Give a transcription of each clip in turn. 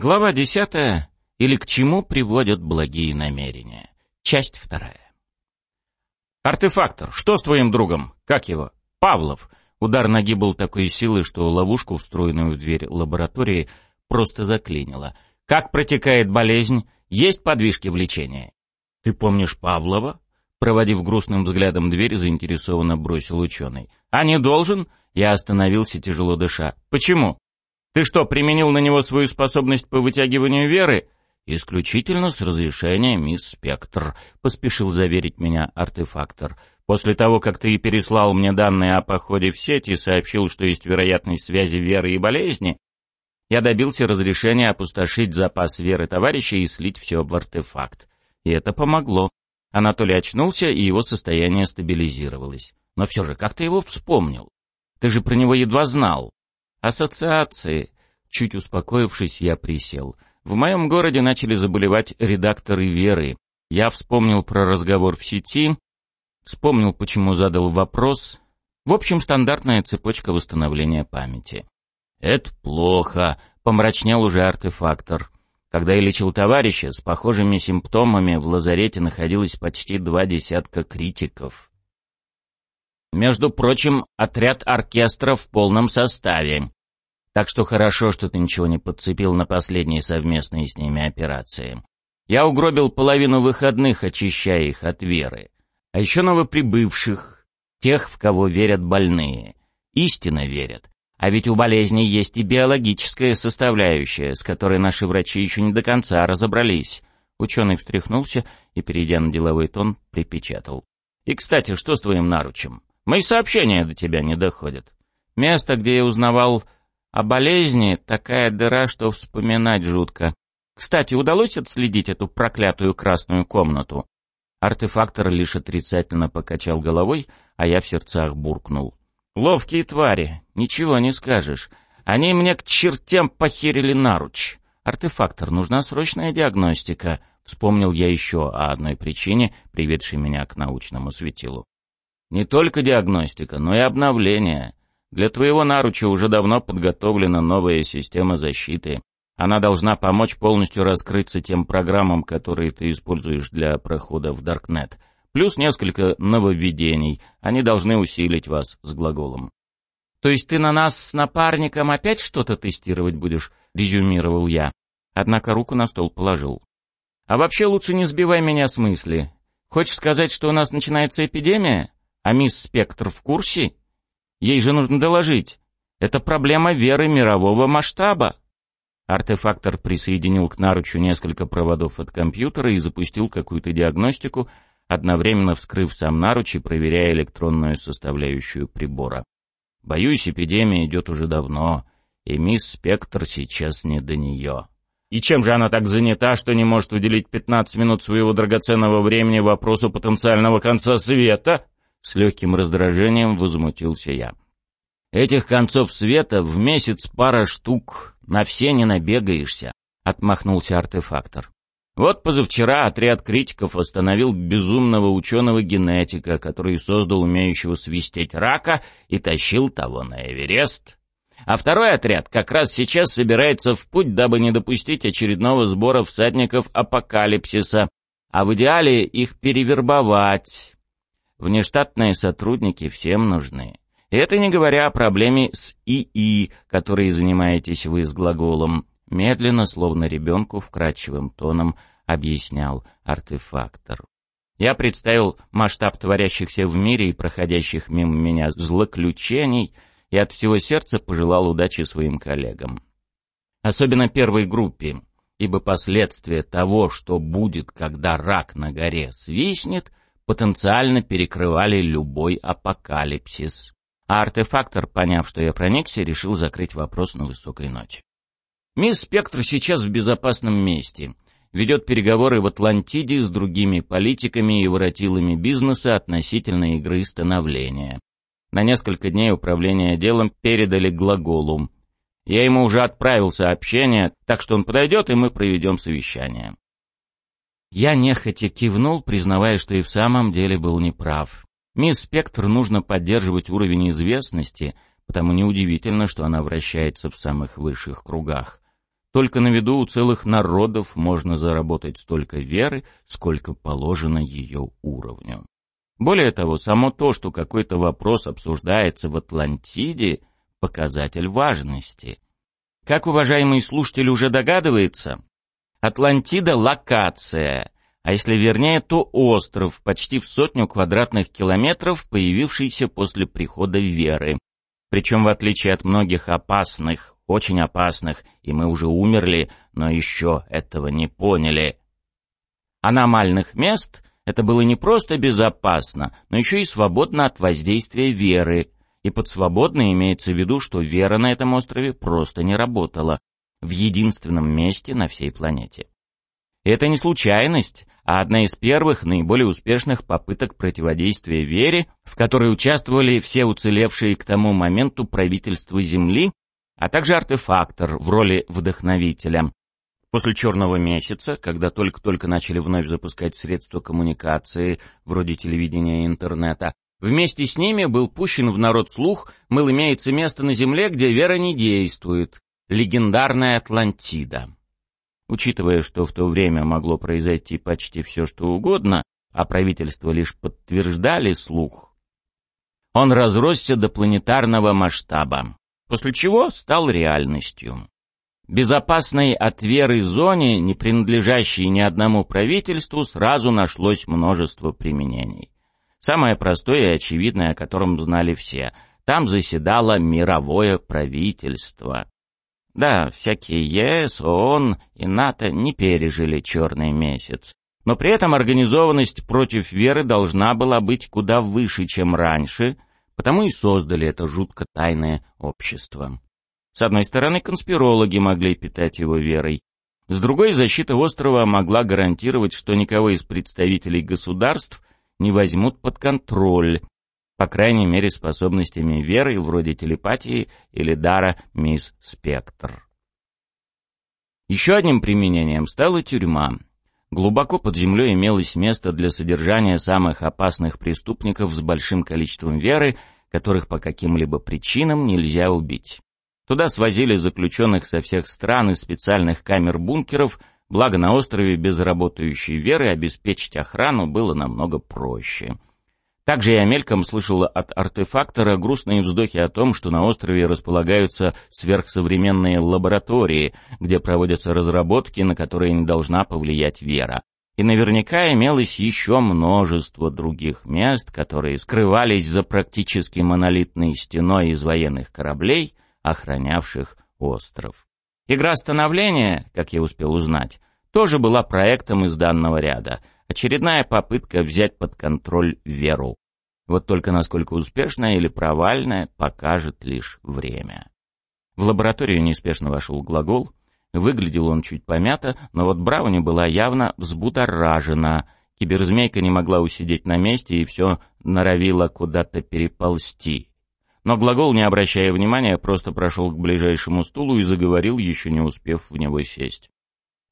Глава десятая. Или к чему приводят благие намерения. Часть вторая. «Артефактор, что с твоим другом? Как его?» «Павлов». Удар ноги был такой силы, что ловушку, встроенную в дверь лаборатории, просто заклинило. «Как протекает болезнь? Есть подвижки в лечении?» «Ты помнишь Павлова?» Проводив грустным взглядом дверь, заинтересованно бросил ученый. «А не должен?» Я остановился, тяжело дыша. «Почему? Ты что, применил на него свою способность по вытягиванию веры?» «Исключительно с разрешения мисс Спектр», — поспешил заверить меня артефактор. «После того, как ты переслал мне данные о походе в сеть и сообщил, что есть вероятность связи веры и болезни, я добился разрешения опустошить запас веры товарища и слить все в артефакт. И это помогло. Анатолий очнулся, и его состояние стабилизировалось. Но все же, как ты его вспомнил? Ты же про него едва знал. Ассоциации. Чуть успокоившись, я присел. В моем городе начали заболевать редакторы Веры. Я вспомнил про разговор в сети, вспомнил, почему задал вопрос. В общем, стандартная цепочка восстановления памяти. «Это плохо», — помрачнел уже артефактор. Когда я лечил товарища, с похожими симптомами в лазарете находилось почти два десятка критиков. Между прочим, отряд оркестра в полном составе. Так что хорошо, что ты ничего не подцепил на последние совместные с ними операции. Я угробил половину выходных, очищая их от веры. А еще новоприбывших, тех, в кого верят больные. Истинно верят. А ведь у болезни есть и биологическая составляющая, с которой наши врачи еще не до конца разобрались. Ученый встряхнулся и, перейдя на деловой тон, припечатал. «И, кстати, что с твоим наручем? Мои сообщения до тебя не доходят. Место, где я узнавал о болезни, такая дыра, что вспоминать жутко. Кстати, удалось отследить эту проклятую красную комнату?» Артефактор лишь отрицательно покачал головой, а я в сердцах буркнул. «Ловкие твари, ничего не скажешь. Они мне к чертям похерили наруч. Артефактор, нужна срочная диагностика». Вспомнил я еще о одной причине, приведшей меня к научному светилу. Не только диагностика, но и обновление. Для твоего наруча уже давно подготовлена новая система защиты. Она должна помочь полностью раскрыться тем программам, которые ты используешь для прохода в Даркнет. Плюс несколько нововведений. Они должны усилить вас с глаголом. «То есть ты на нас с напарником опять что-то тестировать будешь?» — резюмировал я. Однако руку на стол положил. «А вообще лучше не сбивай меня с мысли. Хочешь сказать, что у нас начинается эпидемия? А мисс Спектр в курсе? Ей же нужно доложить. Это проблема веры мирового масштаба. Артефактор присоединил к наручу несколько проводов от компьютера и запустил какую-то диагностику, одновременно вскрыв сам наруч и проверяя электронную составляющую прибора. Боюсь, эпидемия идет уже давно, и мисс Спектр сейчас не до нее. И чем же она так занята, что не может уделить 15 минут своего драгоценного времени вопросу потенциального конца света? С легким раздражением возмутился я. «Этих концов света в месяц пара штук, на все не набегаешься», — отмахнулся артефактор. Вот позавчера отряд критиков остановил безумного ученого-генетика, который создал умеющего свистеть рака и тащил того на Эверест. А второй отряд как раз сейчас собирается в путь, дабы не допустить очередного сбора всадников апокалипсиса, а в идеале их перевербовать. Внештатные сотрудники всем нужны. И это не говоря о проблеме с ИИ, которой занимаетесь вы с глаголом. Медленно, словно ребенку, вкрадчивым тоном объяснял артефактор. Я представил масштаб творящихся в мире и проходящих мимо меня злоключений и от всего сердца пожелал удачи своим коллегам. Особенно первой группе, ибо последствия того, что будет, когда рак на горе свистнет, потенциально перекрывали любой апокалипсис. А артефактор, поняв, что я проникся, решил закрыть вопрос на высокой ноте. Мисс Спектр сейчас в безопасном месте. Ведет переговоры в Атлантиде с другими политиками и воротилами бизнеса относительно игры становления. На несколько дней управление делом передали глаголу. Я ему уже отправил сообщение, так что он подойдет, и мы проведем совещание. Я нехотя кивнул, признавая, что и в самом деле был неправ. Мисс Спектр нужно поддерживать уровень известности, потому неудивительно, что она вращается в самых высших кругах. только на виду у целых народов можно заработать столько веры, сколько положено ее уровню. Более того, само то, что какой-то вопрос обсуждается в Атлантиде, показатель важности. Как уважаемый слушатель уже догадывается, Атлантида — локация, а если вернее, то остров, почти в сотню квадратных километров, появившийся после прихода Веры. Причем, в отличие от многих опасных, очень опасных, и мы уже умерли, но еще этого не поняли, аномальных мест, это было не просто безопасно, но еще и свободно от воздействия Веры. И под свободно имеется в виду, что Вера на этом острове просто не работала в единственном месте на всей планете. Это не случайность, а одна из первых, наиболее успешных попыток противодействия вере, в которой участвовали все уцелевшие к тому моменту правительства Земли, а также артефактор в роли вдохновителя. После «Черного месяца», когда только-только начали вновь запускать средства коммуникации, вроде телевидения и интернета, вместе с ними был пущен в народ слух, мол, имеется место на Земле, где вера не действует, легендарная Атлантида. Учитывая, что в то время могло произойти почти все, что угодно, а правительство лишь подтверждали слух, он разросся до планетарного масштаба, после чего стал реальностью. Безопасной от веры зоне, не принадлежащей ни одному правительству, сразу нашлось множество применений. Самое простое и очевидное, о котором знали все. Там заседало мировое правительство. Да, всякие ЕС, ООН и НАТО не пережили черный месяц. Но при этом организованность против веры должна была быть куда выше, чем раньше, потому и создали это жутко тайное общество. С одной стороны, конспирологи могли питать его верой. С другой, защита острова могла гарантировать, что никого из представителей государств не возьмут под контроль, по крайней мере способностями веры, вроде телепатии или дара мисс Спектр. Еще одним применением стала тюрьма. Глубоко под землей имелось место для содержания самых опасных преступников с большим количеством веры, которых по каким-либо причинам нельзя убить. Туда свозили заключенных со всех стран из специальных камер-бункеров, благо на острове без работающей веры обеспечить охрану было намного проще. Также я мельком слышал от артефактора грустные вздохи о том, что на острове располагаются сверхсовременные лаборатории, где проводятся разработки, на которые не должна повлиять вера. И наверняка имелось еще множество других мест, которые скрывались за практически монолитной стеной из военных кораблей, охранявших остров. Игра становления, как я успел узнать, тоже была проектом из данного ряда — Очередная попытка взять под контроль веру. Вот только насколько успешная или провальная, покажет лишь время. В лабораторию неспешно вошел глагол. Выглядел он чуть помято, но вот Брауни была явно взбудоражена. Киберзмейка не могла усидеть на месте и все норовила куда-то переползти. Но глагол, не обращая внимания, просто прошел к ближайшему стулу и заговорил, еще не успев в него сесть.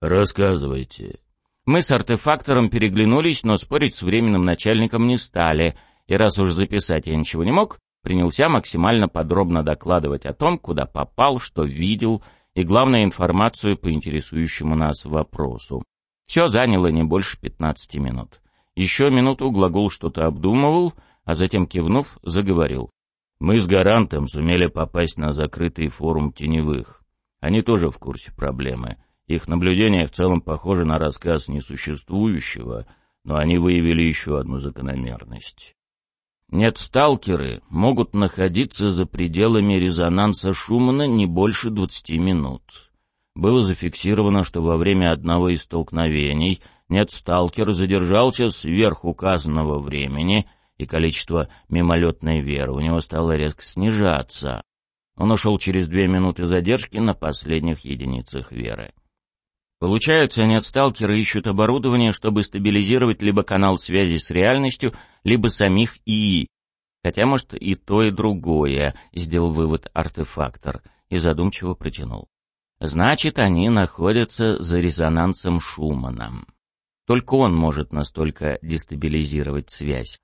«Рассказывайте», мы с артефактором переглянулись, но спорить с временным начальником не стали, и раз уж записать я ничего не мог, принялся максимально подробно докладывать о том, куда попал, что видел, и, главное, информацию по интересующему нас вопросу. Все заняло не больше 15 минут. Еще минуту глагол что-то обдумывал, а затем, кивнув, заговорил. «Мы с Гарантом сумели попасть на закрытый форум теневых. Они тоже в курсе проблемы. Их наблюдения в целом похожи на рассказ несуществующего, но они выявили еще одну закономерность. Нет, сталкеры могут находиться за пределами резонанса Шумана не больше 20 минут. Было зафиксировано, что во время одного из столкновений нет сталкер задержался сверх указанного времени, и количество мимолетной веры у него стало резко снижаться. Он ушел через две минуты задержки на последних единицах веры. Получается, нет-сталкеры ищут оборудование, чтобы стабилизировать либо канал связи с реальностью, либо самих ИИ. Хотя, может, и то, и другое, сделал вывод артефактор и задумчиво протянул. Значит, они находятся за резонансом Шумана. Только он может настолько дестабилизировать связь.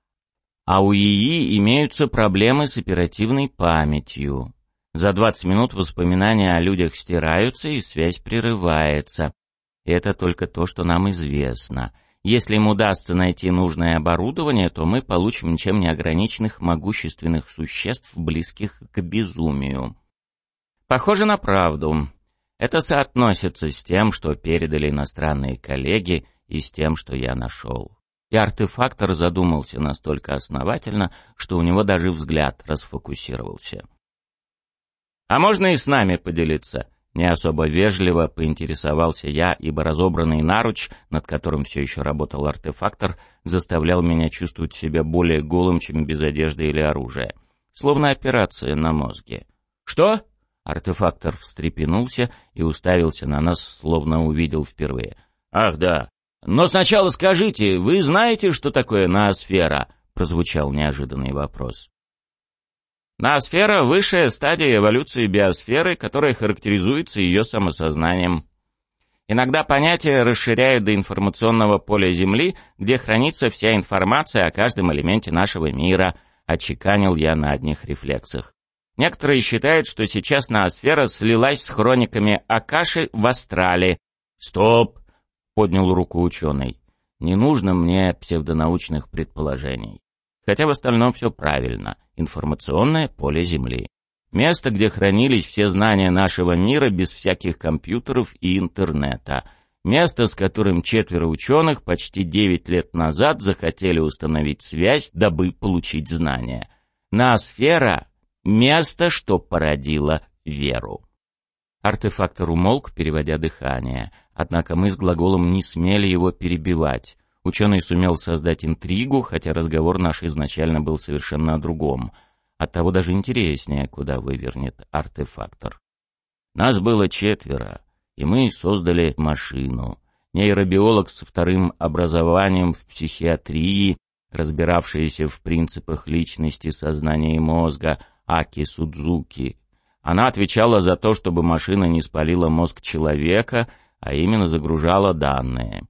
А у ИИ имеются проблемы с оперативной памятью. За 20 минут воспоминания о людях стираются и связь прерывается. Это только то, что нам известно. Если им удастся найти нужное оборудование, то мы получим ничем не ограниченных могущественных существ, близких к безумию. Похоже на правду. Это соотносится с тем, что передали иностранные коллеги, и с тем, что я нашел. И артефактор задумался настолько основательно, что у него даже взгляд расфокусировался. «А можно и с нами поделиться?» Не особо вежливо поинтересовался я, ибо разобранный наруч, над которым все еще работал артефактор, заставлял меня чувствовать себя более голым, чем без одежды или оружия. Словно операция на мозге. «Что?» Артефактор встрепенулся и уставился на нас, словно увидел впервые. «Ах, да. Но сначала скажите, вы знаете, что такое ноосфера?» Прозвучал неожиданный вопрос. Ноосфера — высшая стадия эволюции биосферы, которая характеризуется ее самосознанием. Иногда понятие расширяют до информационного поля Земли, где хранится вся информация о каждом элементе нашего мира, отчеканил я на одних рефлексах. Некоторые считают, что сейчас ноосфера слилась с хрониками Акаши в Астрале. «Стоп!» — поднял руку ученый. «Не нужно мне псевдонаучных предположений. Хотя в остальном все правильно. Информационное поле Земли. Место, где хранились все знания нашего мира без всяких компьютеров и интернета. Место, с которым четверо ученых почти девять лет назад захотели установить связь, дабы получить знания. Ноосфера — место, что породило веру. Артефактор умолк, переводя дыхание. Однако мы с глаголом не смели его перебивать. Ученый сумел создать интригу, хотя разговор наш изначально был совершенно о другом. Оттого даже интереснее, куда вывернет артефактор. Нас было четверо, и мы создали машину. Нейробиолог с вторым образованием в психиатрии, разбиравшаяся в принципах личности, сознания и мозга, Аки Судзуки. Она отвечала за то, чтобы машина не спалила мозг человека, а именно загружала данные.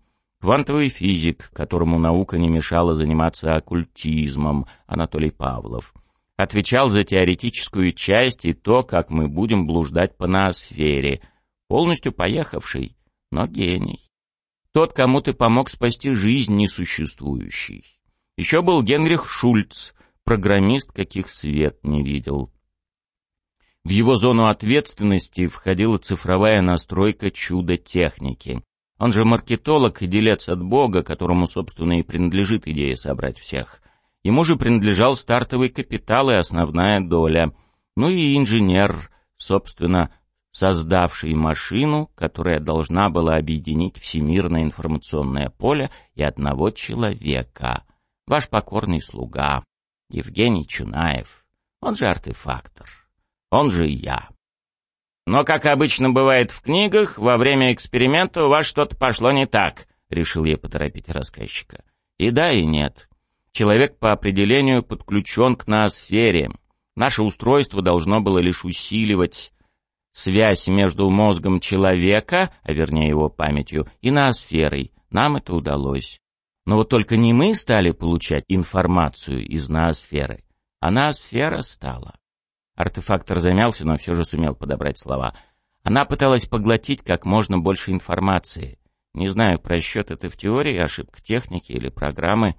Квантовый физик, которому наука не мешала заниматься оккультизмом, Анатолий Павлов. Отвечал за теоретическую часть и то, как мы будем блуждать по ноосфере. Полностью поехавший, но гений. Тот, кому ты помог спасти жизнь несуществующей. Еще был Генрих Шульц, программист, каких свет не видел. В его зону ответственности входила цифровая настройка чудо техники. Он же маркетолог и делец от Бога, которому, собственно, и принадлежит идея собрать всех. Ему же принадлежал стартовый капитал и основная доля. Ну и инженер, собственно, создавший машину, которая должна была объединить всемирное информационное поле и одного человека. Ваш покорный слуга, Евгений Чунаев. Он же артефактор. Он же я. Но, как обычно бывает в книгах, во время эксперимента у вас что-то пошло не так, решил я поторопить рассказчика. И да, и нет. Человек по определению подключен к ноосфере. Наше устройство должно было лишь усиливать связь между мозгом человека, а вернее его памятью, и ноосферой. Нам это удалось. Но вот только не мы стали получать информацию из ноосферы, а ноосфера стала. Артефактор замялся, но все же сумел подобрать слова. Она пыталась поглотить как можно больше информации. Не знаю, просчет это в теории, ошибка техники или программы.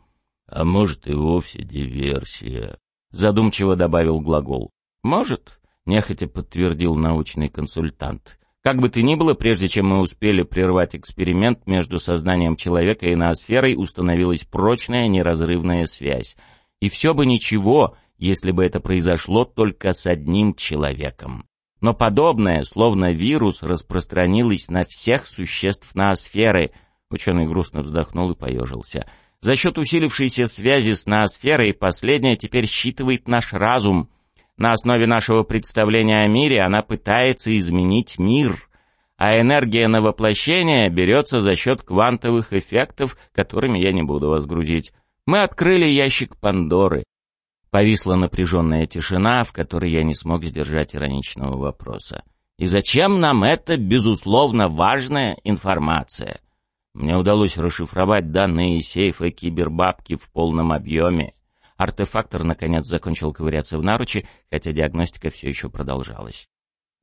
А может и вовсе диверсия. Задумчиво добавил глагол. Может, нехотя подтвердил научный консультант. Как бы то ни было, прежде чем мы успели прервать эксперимент между сознанием человека и ноосферой, установилась прочная неразрывная связь. И все бы ничего, если бы это произошло только с одним человеком. Но подобное, словно вирус, распространилось на всех существ ноосферы. Ученый грустно вздохнул и поежился. За счет усилившейся связи с ноосферой последняя теперь считывает наш разум. На основе нашего представления о мире она пытается изменить мир. А энергия на воплощение берется за счет квантовых эффектов, которыми я не буду вас грузить. Мы открыли ящик Пандоры. Повисла напряженная тишина, в которой я не смог сдержать ироничного вопроса. «И зачем нам эта, безусловно, важная информация?» Мне удалось расшифровать данные сейфа кибербабки в полном объеме. Артефактор, наконец, закончил ковыряться в наручи, хотя диагностика все еще продолжалась.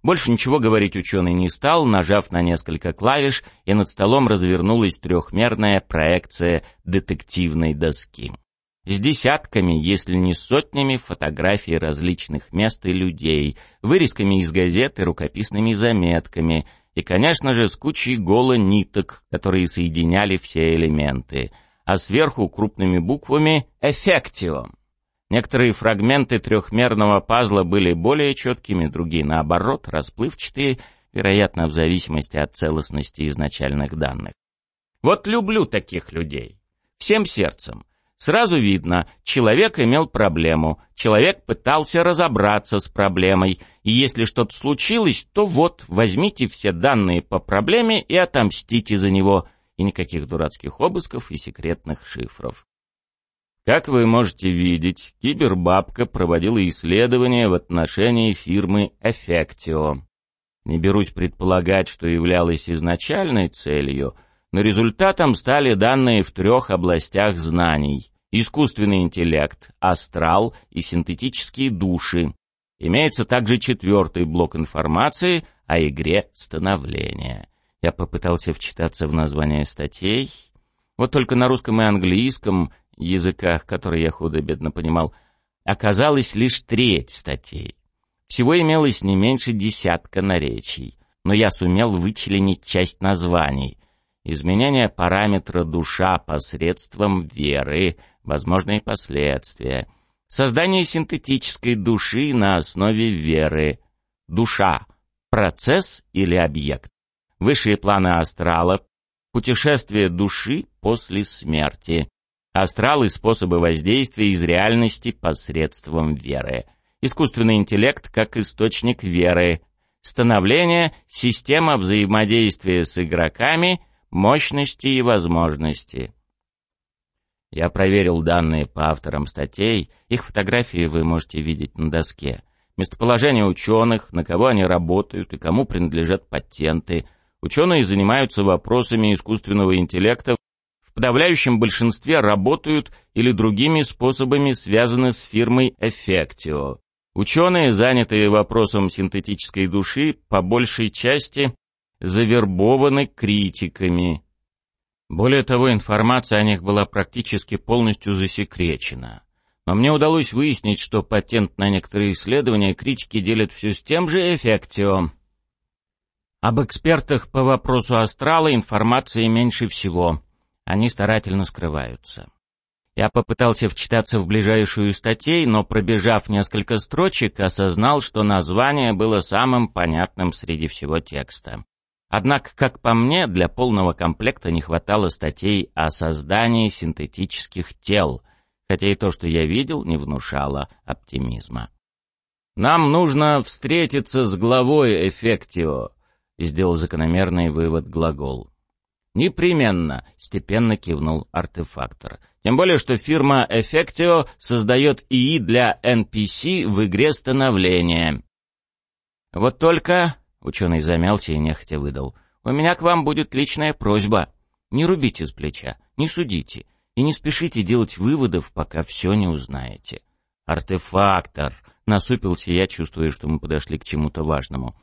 Больше ничего говорить ученый не стал, нажав на несколько клавиш, и над столом развернулась трехмерная проекция детективной доски. С десятками, если не сотнями фотографий различных мест и людей, вырезками из газет и рукописными заметками, и, конечно же, с кучей голо-ниток, которые соединяли все элементы, а сверху крупными буквами «Эффектио». Некоторые фрагменты трехмерного пазла были более четкими, другие, наоборот, расплывчатые, вероятно, в зависимости от целостности изначальных данных. Вот люблю таких людей. Всем сердцем. Сразу видно, человек имел проблему, человек пытался разобраться с проблемой, и если что-то случилось, то вот, возьмите все данные по проблеме и отомстите за него, и никаких дурацких обысков и секретных шифров. Как вы можете видеть, Кибербабка проводила исследования в отношении фирмы Effectio. Не берусь предполагать, что являлось изначальной целью, но результатом стали данные в трех областях знаний – искусственный интеллект, астрал и синтетические души. Имеется также четвертый блок информации о игре становления. Я попытался вчитаться в название статей. Вот только на русском и английском языках, которые я худо-бедно понимал, оказалось лишь треть статей. Всего имелось не меньше десятка наречий, но я сумел вычленить часть названий. Изменение параметра душа посредством веры, возможные последствия. Создание синтетической души на основе веры. Душа – процесс или объект. Высшие планы астрала, путешествие души после смерти. Астрал и способы воздействия из реальности посредством веры. Искусственный интеллект как источник веры. Становление, система взаимодействия с игроками, мощности и возможности. Я проверил данные по авторам статей, их фотографии вы можете видеть на доске. Местоположение ученых, на кого они работают и кому принадлежат патенты. Ученые занимаются вопросами искусственного интеллекта в подавляющем большинстве работают или другими способами связаны с фирмой Effectio. Ученые, занятые вопросом синтетической души, по большей части завербованы критиками. Более того, информация о них была практически полностью засекречена. Но мне удалось выяснить, что патент на некоторые исследования критики делят все с тем же Effectio. Об экспертах по вопросу астрала информации меньше всего. Они старательно скрываются. Я попытался вчитаться в ближайшую статей, но пробежав несколько строчек, осознал, что название было самым понятным среди всего текста. Однако, как по мне, для полного комплекта не хватало статей о создании синтетических тел, хотя и то, что я видел, не внушало оптимизма. «Нам нужно встретиться с главой Эффектио», — сделал закономерный вывод глагол. «Непременно», — степенно кивнул артефактор. «Тем более, что фирма Effectio создает ИИ для NPC в игре становления». «Вот только...» — ученый замялся и нехотя выдал. «У меня к вам будет личная просьба. Не рубите с плеча, не судите и не спешите делать выводов, пока все не узнаете». «Артефактор!» — насупился я, чувствуя, что мы подошли к чему-то важному.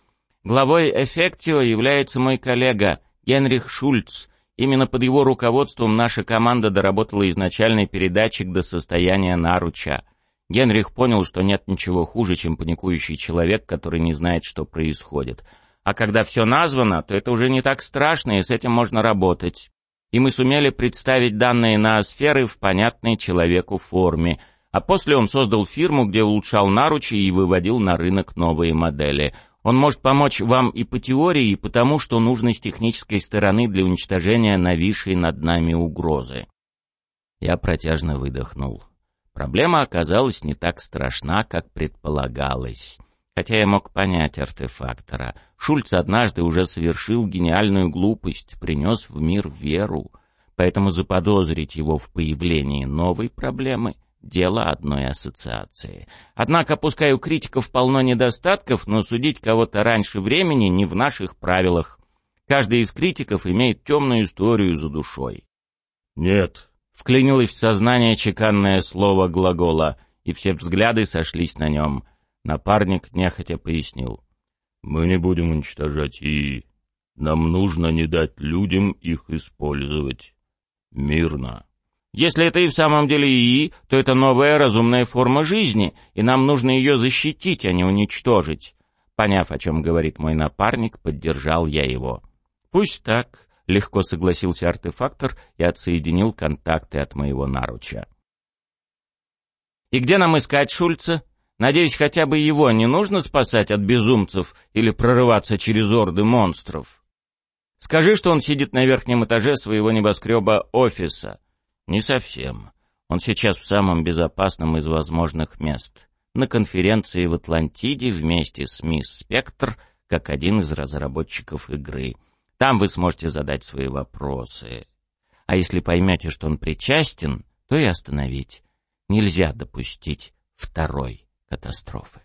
«Главой Effectio является мой коллега Генрих Шульц. Именно под его руководством наша команда доработала изначальный передатчик до состояния наруча. Генрих понял, что нет ничего хуже, чем паникующий человек, который не знает, что происходит. А когда все названо, то это уже не так страшно, и с этим можно работать. И мы сумели представить данные на сферы в понятной человеку форме. А после он создал фирму, где улучшал наручи и выводил на рынок новые модели — он может помочь вам и по теории, и потому, что нужно с технической стороны для уничтожения нависшей над нами угрозы. Я протяжно выдохнул. Проблема оказалась не так страшна, как предполагалось. Хотя я мог понять артефактора. Шульц однажды уже совершил гениальную глупость, принес в мир веру. Поэтому заподозрить его в появлении новой проблемы — дело одной ассоциации. Однако, пускай у критиков полно недостатков, но судить кого-то раньше времени не в наших правилах. Каждый из критиков имеет темную историю за душой. «Нет», — Вклинилось в сознание чеканное слово глагола, и все взгляды сошлись на нем. Напарник нехотя пояснил. «Мы не будем уничтожать ИИ. Нам нужно не дать людям их использовать. Мирно». Если это и в самом деле ИИ, то это новая разумная форма жизни, и нам нужно ее защитить, а не уничтожить. Поняв, о чем говорит мой напарник, поддержал я его. Пусть так, легко согласился артефактор и отсоединил контакты от моего наруча. И где нам искать Шульца? Надеюсь, хотя бы его не нужно спасать от безумцев или прорываться через орды монстров. Скажи, что он сидит на верхнем этаже своего небоскреба офиса. Не совсем. Он сейчас в самом безопасном из возможных мест. На конференции в Атлантиде вместе с мисс Спектр, как один из разработчиков игры. Там вы сможете задать свои вопросы. А если поймете, что он причастен, то и остановить. Нельзя допустить второй катастрофы.